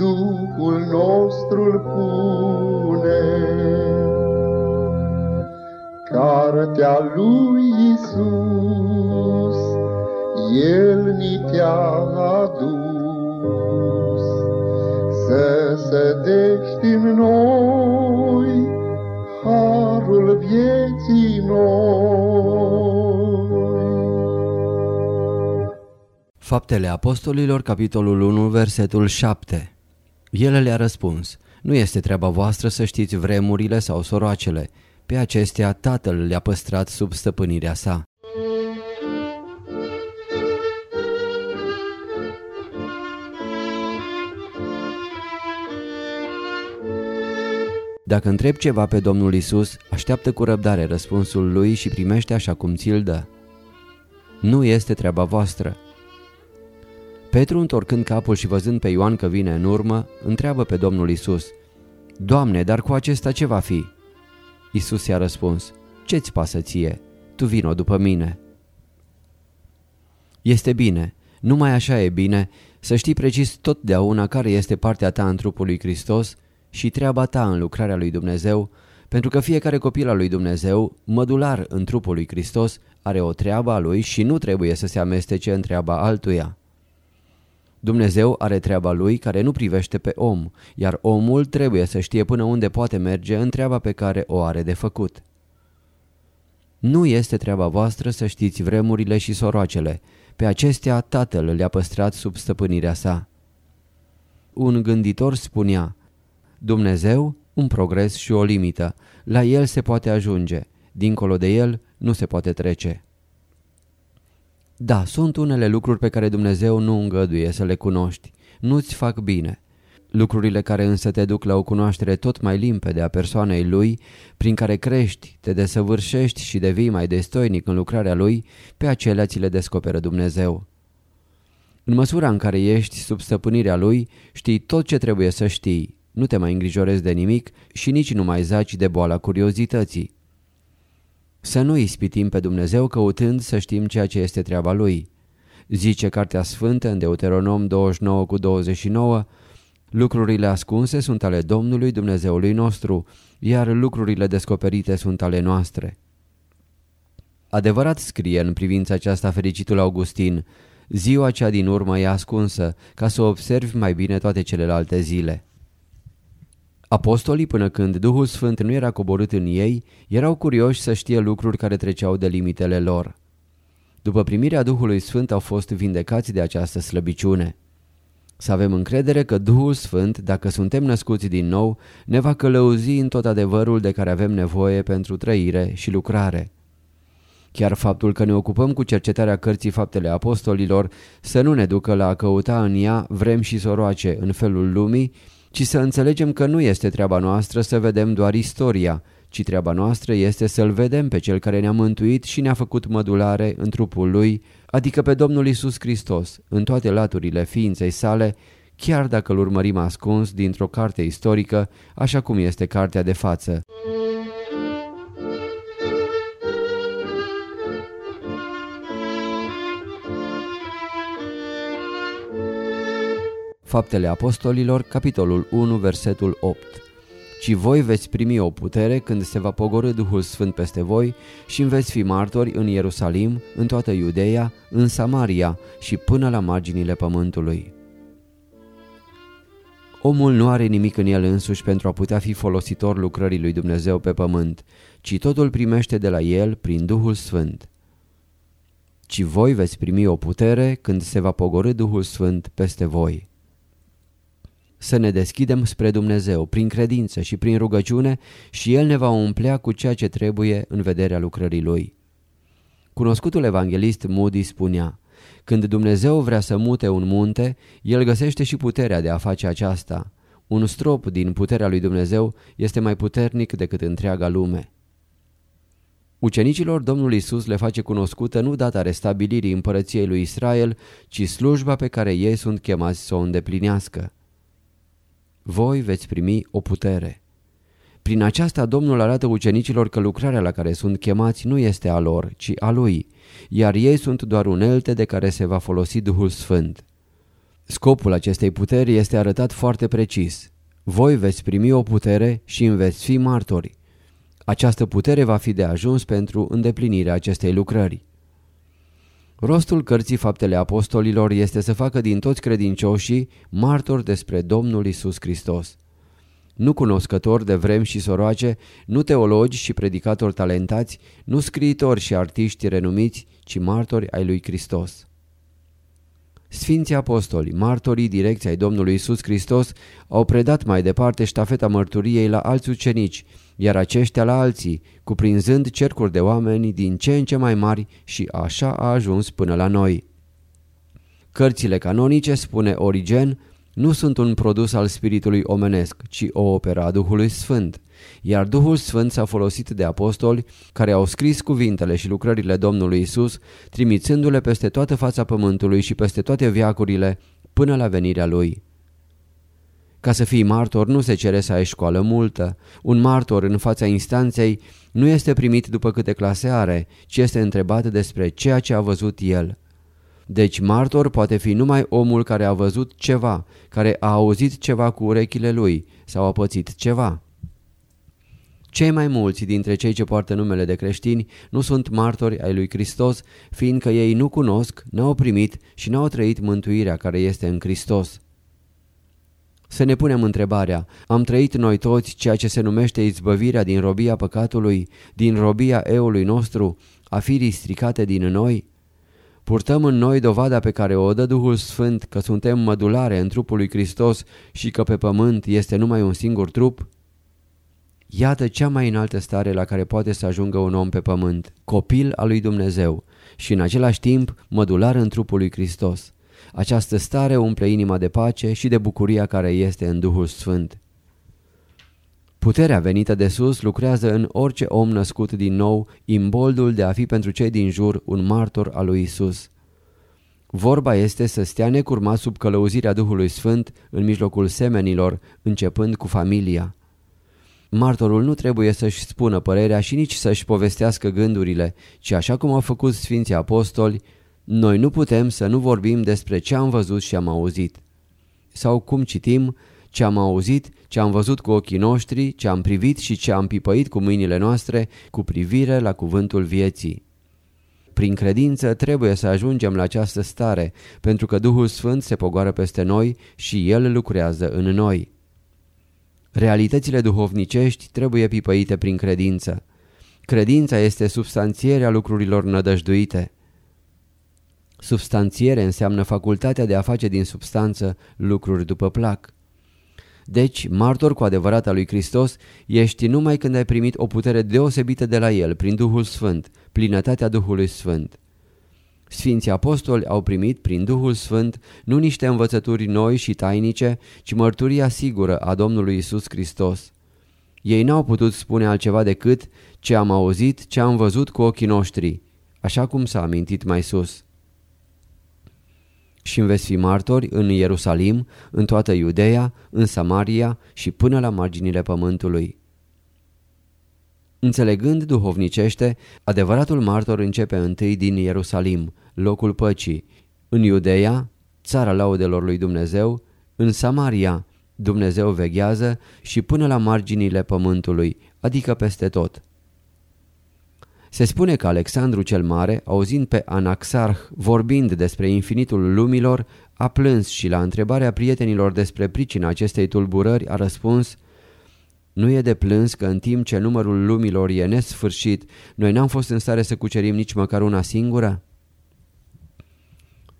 Duhul nostru pune. Cartea lui Isus, El ni te-a adus, Să sădești în noi Harul vieții noi. Faptele Apostolilor, capitolul 1, versetul 7 El le-a răspuns, nu este treaba voastră să știți vremurile sau soroacele, pe acestea tatăl le-a păstrat sub stăpânirea sa. Dacă întreb ceva pe Domnul Isus, așteaptă cu răbdare răspunsul lui și primește așa cum ți-l dă. Nu este treaba voastră. Petru, întorcând capul și văzând pe Ioan că vine în urmă, întreabă pe Domnul Isus: Doamne, dar cu acesta ce va fi? Isus i-a răspuns: Ce-ți pasă ție? Tu vino după mine. Este bine, numai așa e bine, să știi precis totdeauna care este partea ta în trupul lui Hristos și treaba ta în lucrarea lui Dumnezeu, pentru că fiecare copil al lui Dumnezeu, mădular în trupul lui Hristos, are o treabă a lui și nu trebuie să se amestece în treaba altuia. Dumnezeu are treaba lui care nu privește pe om, iar omul trebuie să știe până unde poate merge în treaba pe care o are de făcut. Nu este treaba voastră să știți vremurile și soroacele, pe acestea tatăl le-a păstrat sub stăpânirea sa. Un gânditor spunea, Dumnezeu, un progres și o limită, la el se poate ajunge, dincolo de el nu se poate trece. Da, sunt unele lucruri pe care Dumnezeu nu îngăduie să le cunoști, nu-ți fac bine. Lucrurile care însă te duc la o cunoaștere tot mai limpede a persoanei Lui, prin care crești, te desăvârșești și devii mai destoinic în lucrarea Lui, pe acelea ți le descoperă Dumnezeu. În măsura în care ești sub stăpânirea Lui, știi tot ce trebuie să știi, nu te mai îngrijorezi de nimic și nici nu mai zaci de boala curiozității. Să nu ispitim pe Dumnezeu căutând să știm ceea ce este treaba Lui. Zice Cartea Sfântă în Deuteronom 29 cu 29, Lucrurile ascunse sunt ale Domnului Dumnezeului nostru, iar lucrurile descoperite sunt ale noastre. Adevărat scrie în privința aceasta fericitul Augustin, ziua cea din urmă e ascunsă, ca să observi mai bine toate celelalte zile. Apostolii, până când Duhul Sfânt nu era coborât în ei, erau curioși să știe lucruri care treceau de limitele lor. După primirea Duhului Sfânt au fost vindecați de această slăbiciune. Să avem încredere că Duhul Sfânt, dacă suntem născuți din nou, ne va călăuzi în tot adevărul de care avem nevoie pentru trăire și lucrare. Chiar faptul că ne ocupăm cu cercetarea cărții faptele apostolilor să nu ne ducă la a căuta în ea vrem și soroace în felul lumii, ci să înțelegem că nu este treaba noastră să vedem doar istoria, ci treaba noastră este să-L vedem pe Cel care ne-a mântuit și ne-a făcut mădulare în trupul Lui, adică pe Domnul Isus Hristos, în toate laturile ființei sale, chiar dacă îl urmărim ascuns dintr-o carte istorică, așa cum este cartea de față. Faptele Apostolilor, capitolul 1, versetul 8 Ci voi veți primi o putere când se va pogorâ Duhul Sfânt peste voi și veți fi martori în Ierusalim, în toată Iudeea, în Samaria și până la marginile pământului. Omul nu are nimic în el însuși pentru a putea fi folositor lucrării lui Dumnezeu pe pământ, ci totul primește de la el prin Duhul Sfânt. Ci voi veți primi o putere când se va pogorâ Duhul Sfânt peste voi să ne deschidem spre Dumnezeu prin credință și prin rugăciune și El ne va umplea cu ceea ce trebuie în vederea lucrării Lui. Cunoscutul evanghelist Moody spunea, Când Dumnezeu vrea să mute un munte, El găsește și puterea de a face aceasta. Un strop din puterea lui Dumnezeu este mai puternic decât întreaga lume. Ucenicilor Domnul Isus le face cunoscută nu data restabilirii împărăției lui Israel, ci slujba pe care ei sunt chemați să o îndeplinească. Voi veți primi o putere. Prin aceasta Domnul arată ucenicilor că lucrarea la care sunt chemați nu este a lor, ci a Lui, iar ei sunt doar unelte de care se va folosi Duhul Sfânt. Scopul acestei puteri este arătat foarte precis. Voi veți primi o putere și îmi veți fi martori. Această putere va fi de ajuns pentru îndeplinirea acestei lucrări. Rostul cărții Faptele Apostolilor este să facă din toți credincioșii martori despre Domnul Isus Hristos. Nu cunoscători de vrem și soroace, nu teologi și predicatori talentați, nu scriitori și artiști renumiți, ci martori ai lui Hristos. Sfinții apostoli, martorii direcției ai Domnului Isus Hristos, au predat mai departe ștafeta mărturiei la alți ucenici, iar aceștia la alții, cuprinzând cercuri de oameni din ce în ce mai mari și așa a ajuns până la noi. Cărțile canonice, spune Origen, nu sunt un produs al spiritului omenesc, ci o opera a Duhului Sfânt. Iar Duhul Sfânt s-a folosit de apostoli care au scris cuvintele și lucrările Domnului Isus, trimițându-le peste toată fața pământului și peste toate viacurile până la venirea Lui. Ca să fii martor nu se cere să ai școală multă. Un martor în fața instanței nu este primit după câte clase are, ci este întrebat despre ceea ce a văzut el. Deci martor poate fi numai omul care a văzut ceva, care a auzit ceva cu urechile lui sau a pățit ceva. Cei mai mulți dintre cei ce poartă numele de creștini nu sunt martori ai lui Hristos, fiindcă ei nu cunosc, n-au primit și n-au trăit mântuirea care este în Hristos. Să ne punem întrebarea, am trăit noi toți ceea ce se numește izbăvirea din robia păcatului, din robia eului nostru, a firii stricate din noi? Purtăm în noi dovada pe care o dă Duhul Sfânt că suntem mădulare în trupul lui Hristos și că pe pământ este numai un singur trup? Iată cea mai înaltă stare la care poate să ajungă un om pe pământ, copil al lui Dumnezeu și în același timp mădular în trupul lui Hristos. Această stare umple inima de pace și de bucuria care este în Duhul Sfânt. Puterea venită de sus lucrează în orice om născut din nou imboldul de a fi pentru cei din jur un martor al lui Isus. Vorba este să stea necurmat sub călăuzirea Duhului Sfânt în mijlocul semenilor, începând cu familia. Martorul nu trebuie să-și spună părerea și nici să-și povestească gândurile, ci așa cum au făcut Sfinții Apostoli, noi nu putem să nu vorbim despre ce am văzut și am auzit. Sau cum citim, ce am auzit, ce am văzut cu ochii noștri, ce am privit și ce am pipăit cu mâinile noastre cu privire la cuvântul vieții. Prin credință trebuie să ajungem la această stare, pentru că Duhul Sfânt se pogoară peste noi și El lucrează în noi. Realitățile duhovnicești trebuie pipăite prin credință. Credința este substanțierea lucrurilor nădăjduite. Substanțiere înseamnă facultatea de a face din substanță lucruri după plac. Deci, martor cu adevărat al lui Hristos, ești numai când ai primit o putere deosebită de la El, prin Duhul Sfânt, plinătatea Duhului Sfânt. Sfinții apostoli au primit prin Duhul Sfânt nu niște învățături noi și tainice, ci mărturia sigură a Domnului Isus Hristos. Ei n-au putut spune altceva decât ce am auzit, ce am văzut cu ochii noștri, așa cum s-a amintit mai sus și veți fi martori în Ierusalim, în toată Iudeea, în Samaria și până la marginile pământului. Înțelegând duhovnicește, adevăratul martor începe întâi din Ierusalim, locul păcii, în Iudeea, țara laudelor lui Dumnezeu, în Samaria, Dumnezeu veghează și până la marginile pământului, adică peste tot. Se spune că Alexandru cel Mare, auzind pe Anaxarh vorbind despre infinitul lumilor, a plâns și la întrebarea prietenilor despre pricina acestei tulburări a răspuns Nu e de plâns că în timp ce numărul lumilor e nesfârșit, noi n-am fost în stare să cucerim nici măcar una singură?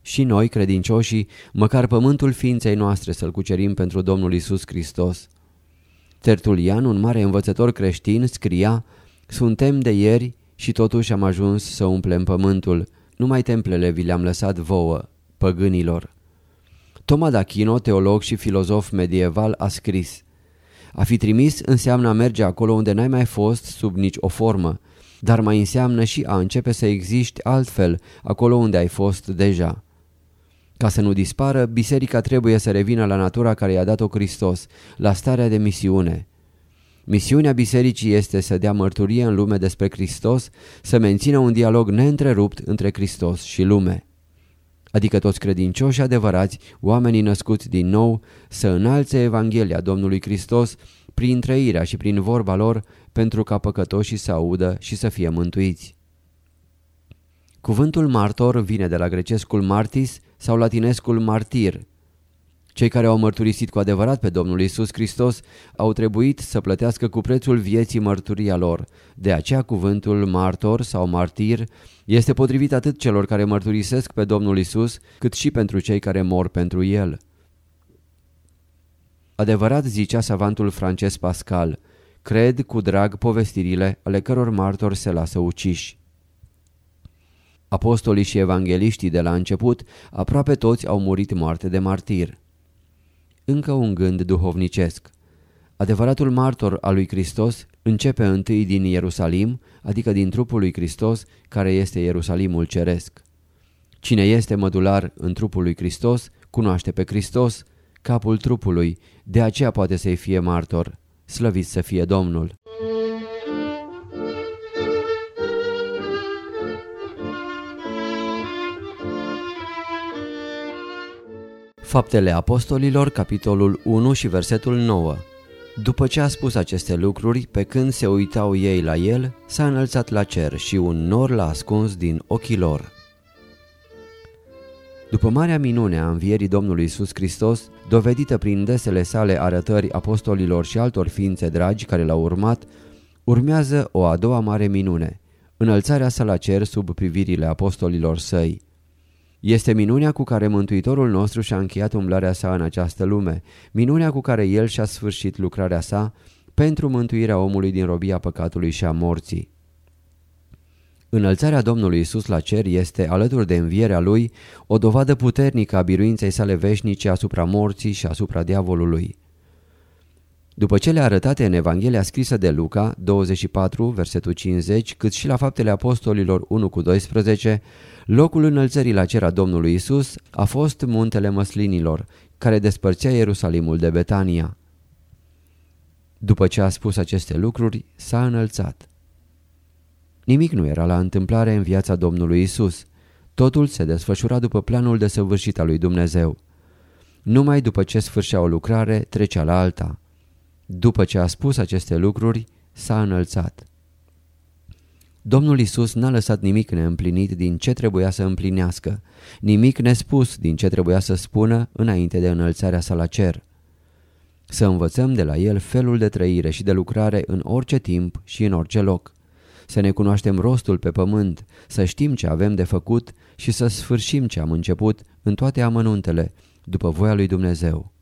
Și noi, credincioșii, măcar pământul ființei noastre să-l cucerim pentru Domnul Isus Hristos. Tertulian, un mare învățător creștin, scria Suntem de ieri și totuși am ajuns să umplem pământul. numai templele vi le-am lăsat vouă, păgânilor. Toma d'Achino, teolog și filozof medieval, a scris A fi trimis înseamnă a merge acolo unde n-ai mai fost sub nici o formă, dar mai înseamnă și a începe să existi altfel acolo unde ai fost deja. Ca să nu dispară, biserica trebuie să revină la natura care i-a dat-o Hristos, la starea de misiune. Misiunea bisericii este să dea mărturie în lume despre Hristos, să mențină un dialog neîntrerupt între Hristos și lume. Adică toți credincioși adevărați, oamenii născuți din nou, să înalțe Evanghelia Domnului Hristos prin trăirea și prin vorba lor pentru ca păcătoșii să audă și să fie mântuiți. Cuvântul martor vine de la grecescul martis sau latinescul martir. Cei care au mărturisit cu adevărat pe Domnul Isus Hristos au trebuit să plătească cu prețul vieții mărturia lor. De aceea cuvântul martor sau martir este potrivit atât celor care mărturisesc pe Domnul Isus, cât și pentru cei care mor pentru El. Adevărat zicea savantul francez Pascal, cred cu drag povestirile ale căror martori se lasă uciși. Apostolii și evangeliștii de la început, aproape toți au murit moarte de martir. Încă un gând duhovnicesc. Adevăratul martor al lui Hristos începe întâi din Ierusalim, adică din trupul lui Hristos, care este Ierusalimul ceresc. Cine este mădular în trupul lui Hristos, cunoaște pe Hristos, capul trupului, de aceea poate să-i fie martor. Slăvit să fie Domnul! Faptele Apostolilor, capitolul 1 și versetul 9 După ce a spus aceste lucruri, pe când se uitau ei la el, s-a înălțat la cer și un nor l-a ascuns din ochii lor. După marea minune a învierii Domnului Isus Hristos, dovedită prin desele sale arătări apostolilor și altor ființe dragi care l-au urmat, urmează o a doua mare minune, înălțarea sa la cer sub privirile apostolilor săi. Este minunea cu care Mântuitorul nostru și-a încheiat umblarea sa în această lume, minunea cu care El și-a sfârșit lucrarea sa pentru mântuirea omului din robia păcatului și a morții. Înălțarea Domnului Isus la cer este, alături de învierea Lui, o dovadă puternică a biruinței sale veșnice asupra morții și asupra diavolului. După cele arătate în Evanghelia scrisă de Luca, 24, versetul 50, cât și la faptele apostolilor 1 cu 12, locul înălțării la cer a Domnului Isus a fost muntele măslinilor, care despărțea Ierusalimul de Betania. După ce a spus aceste lucruri, s-a înălțat. Nimic nu era la întâmplare în viața Domnului Isus. Totul se desfășura după planul de săvârșit al lui Dumnezeu. Numai după ce sfârșea o lucrare, trecea la alta. După ce a spus aceste lucruri, s-a înălțat. Domnul Isus n-a lăsat nimic neîmplinit din ce trebuia să împlinească, nimic nespus din ce trebuia să spună înainte de înălțarea sa la cer. Să învățăm de la el felul de trăire și de lucrare în orice timp și în orice loc să ne cunoaștem rostul pe pământ, să știm ce avem de făcut și să sfârșim ce am început în toate amănuntele, după voia lui Dumnezeu.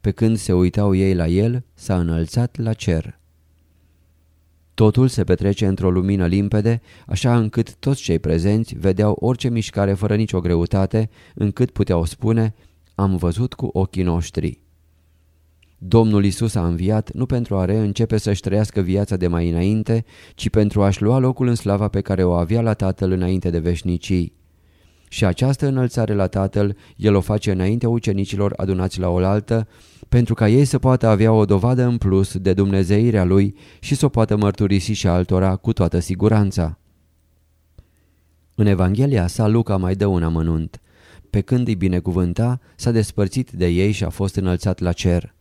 Pe când se uitau ei la el, s-a înălțat la cer. Totul se petrece într-o lumină limpede, așa încât toți cei prezenți vedeau orice mișcare fără nicio greutate, încât puteau spune, am văzut cu ochii noștri. Domnul Isus a înviat nu pentru a reîncepe să-și trăiască viața de mai înainte, ci pentru a-și lua locul în slava pe care o avea la Tatăl înainte de veșnicii. Și această înălțare la Tatăl, El o face înaintea ucenicilor adunați la oaltă, pentru ca ei să poată avea o dovadă în plus de dumnezeirea Lui și să o poată mărturisi și altora cu toată siguranța. În Evanghelia sa Luca mai dă un amănunt. Pe când îi binecuvânta, s-a despărțit de ei și a fost înălțat la cer.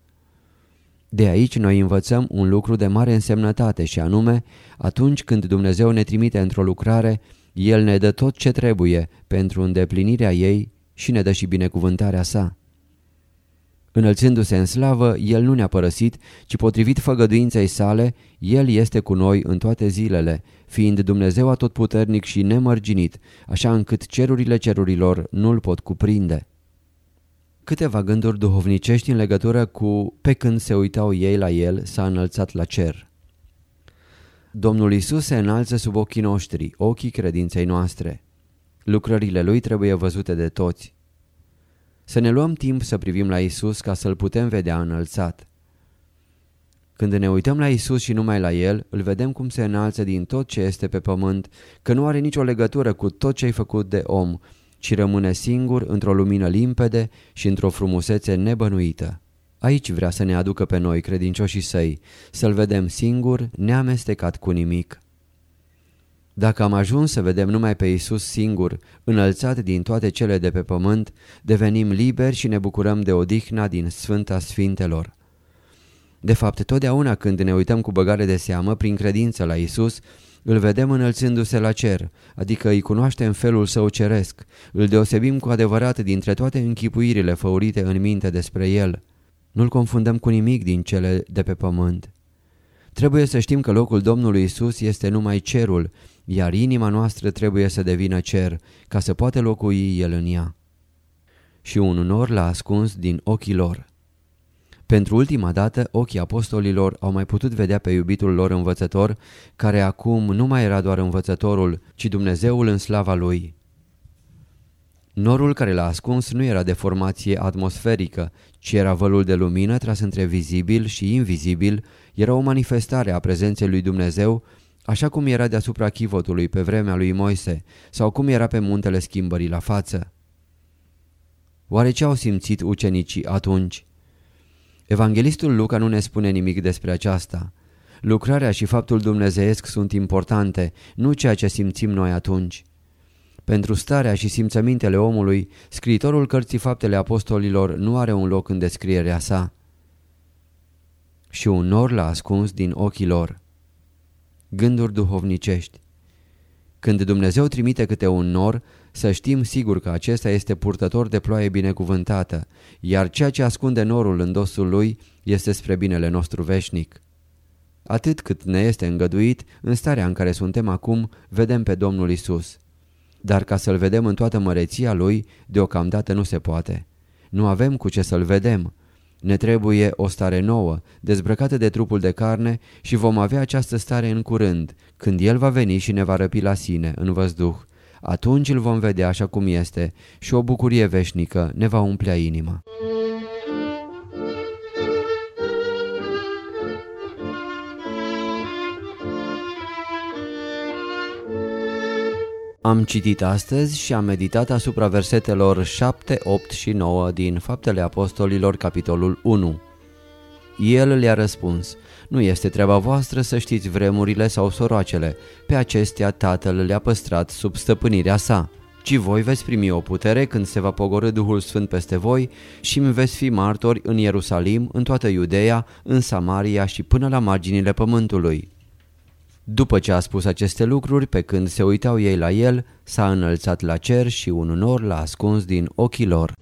De aici noi învățăm un lucru de mare însemnătate și anume, atunci când Dumnezeu ne trimite într-o lucrare, El ne dă tot ce trebuie pentru îndeplinirea ei și ne dă și binecuvântarea sa. Înălțându-se în slavă, El nu ne-a părăsit, ci potrivit făgăduinței sale, El este cu noi în toate zilele, fiind Dumnezeu atotputernic și nemărginit, așa încât cerurile cerurilor nu-L pot cuprinde. Câteva gânduri duhovnicești în legătură cu pe când se uitau ei la el s-a înălțat la cer. Domnul Isus se înalță sub ochii noștri, ochii credinței noastre. Lucrările Lui trebuie văzute de toți. Să ne luăm timp să privim la Isus ca să-L putem vedea înălțat. Când ne uităm la Isus și numai la El, îl vedem cum se înalță din tot ce este pe pământ, că nu are nicio legătură cu tot ce ai făcut de om, ci rămâne singur într-o lumină limpede și într-o frumusețe nebănuită. Aici vrea să ne aducă pe noi, credincioșii săi, să-L vedem singur, neamestecat cu nimic. Dacă am ajuns să vedem numai pe Isus singur, înălțat din toate cele de pe pământ, devenim liberi și ne bucurăm de odihna din Sfânta Sfintelor. De fapt, totdeauna când ne uităm cu băgare de seamă, prin credință la Isus, îl vedem înălțându-se la cer, adică îi cunoaștem felul său ceresc, îl deosebim cu adevărat dintre toate închipuirile făurite în minte despre el. Nu-l confundăm cu nimic din cele de pe pământ. Trebuie să știm că locul Domnului Isus este numai cerul, iar inima noastră trebuie să devină cer, ca să poate locui El în ea. Și un nor l-a ascuns din ochii lor. Pentru ultima dată, ochii apostolilor au mai putut vedea pe iubitul lor învățător, care acum nu mai era doar învățătorul, ci Dumnezeul în slava lui. Norul care l-a ascuns nu era de formație atmosferică, ci era vălul de lumină tras între vizibil și invizibil, era o manifestare a prezenței lui Dumnezeu, așa cum era deasupra chivotului pe vremea lui Moise sau cum era pe muntele schimbării la față. Oare ce au simțit ucenicii atunci? Evanghelistul Luca nu ne spune nimic despre aceasta. Lucrarea și faptul dumnezeiesc sunt importante, nu ceea ce simțim noi atunci. Pentru starea și simțămintele omului, scriitorul cărții Faptele Apostolilor nu are un loc în descrierea sa. Și un nor l-a ascuns din ochii lor. Gânduri duhovnicești Când Dumnezeu trimite câte un nor, să știm sigur că acesta este purtător de ploaie binecuvântată, iar ceea ce ascunde norul în dosul lui este spre binele nostru veșnic. Atât cât ne este îngăduit, în starea în care suntem acum, vedem pe Domnul Isus. Dar ca să-L vedem în toată măreția Lui, deocamdată nu se poate. Nu avem cu ce să-L vedem. Ne trebuie o stare nouă, dezbrăcată de trupul de carne și vom avea această stare în curând, când El va veni și ne va răpi la sine, în văzduh. Atunci îl vom vedea așa cum este și o bucurie veșnică ne va umplea inima. Am citit astăzi și am meditat asupra versetelor 7, 8 și 9 din Faptele Apostolilor, capitolul 1. El le-a răspuns, nu este treaba voastră să știți vremurile sau soroacele, pe acestea tatăl le-a păstrat sub stăpânirea sa. Ci voi veți primi o putere când se va pogorâ Duhul Sfânt peste voi și îmi veți fi martori în Ierusalim, în toată Iudeea, în Samaria și până la marginile pământului. După ce a spus aceste lucruri, pe când se uitau ei la el, s-a înălțat la cer și un nor l-a ascuns din ochii lor.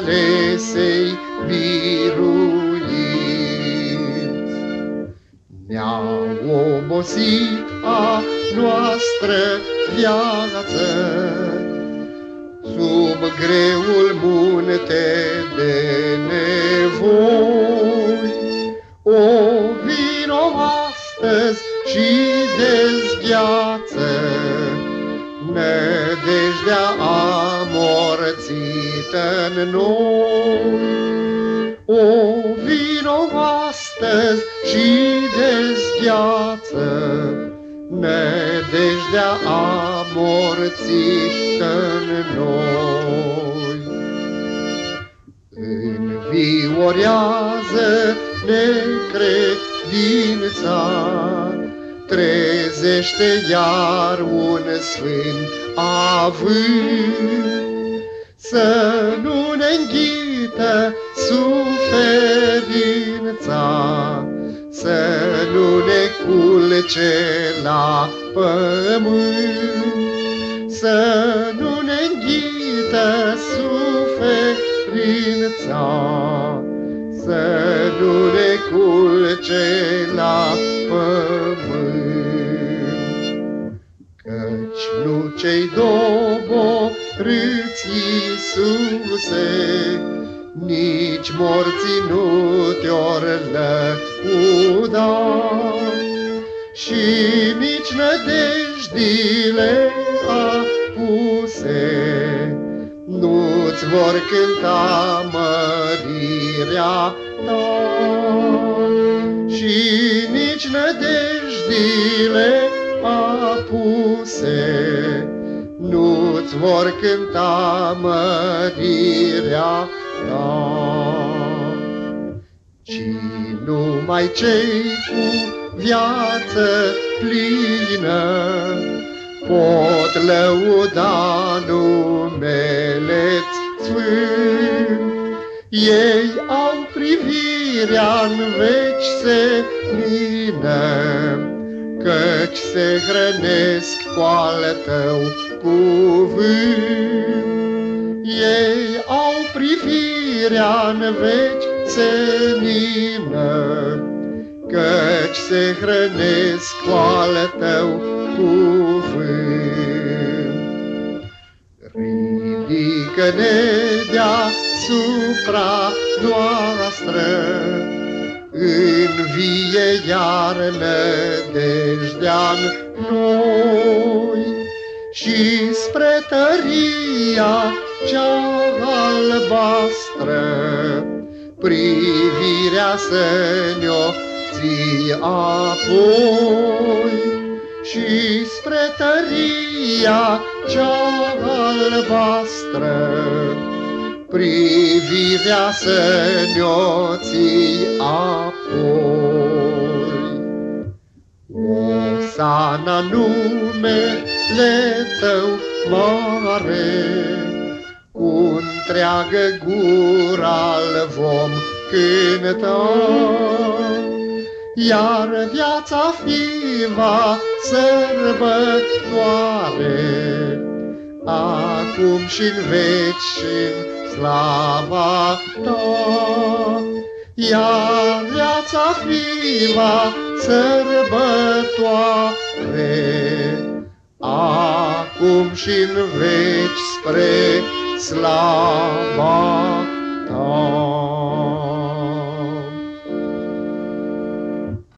Alesei biruiți. Ne-a obosit a noastră viață, Sub greul munte de nevoi. O vino astăzi și dezgheață, Nădejdea amorțită în noi. O vino astăzi și dezgheață Nădejdea amorțită în noi. Înviorează necredința, Trezește iar un sfânt avânt, Să nu ne înghită suferința, Să nu ne culce la pământ, Să nu ne înghită suferința, Să nu ne culce la pământ. Căci nu cei doborâți, Iisuse, nici morții nu te-or lăuda, și nici nădejdile apuse nu-ți vor cânta mărirea ta. Și nici nădejdile nu-ți vor cânta mărirea ta. Ci numai cei cu viață plină pot lăuda numele sfânt. Ei au privirea-n veci senină, Căci se hrănesc cu al tău cuvânt. Ei au privirea-n veci senină, Căci se hrănesc cu al tău cuvânt. Ridică-ne deasupra noastră, Învie iar nădejdea noi, Și spre tăria cea albastră, Privirea să ne-o ții apoi, Și spre tăria cea albastră, privirea să ne-o ții apoi. Osana numele tău mare, cu întreagă gura-l vom cânta, iar viața fiva sărbătoare, acum și în veci și în slava ta. Iar viața fiva sărbătoare, acum și în veci spre slava ta.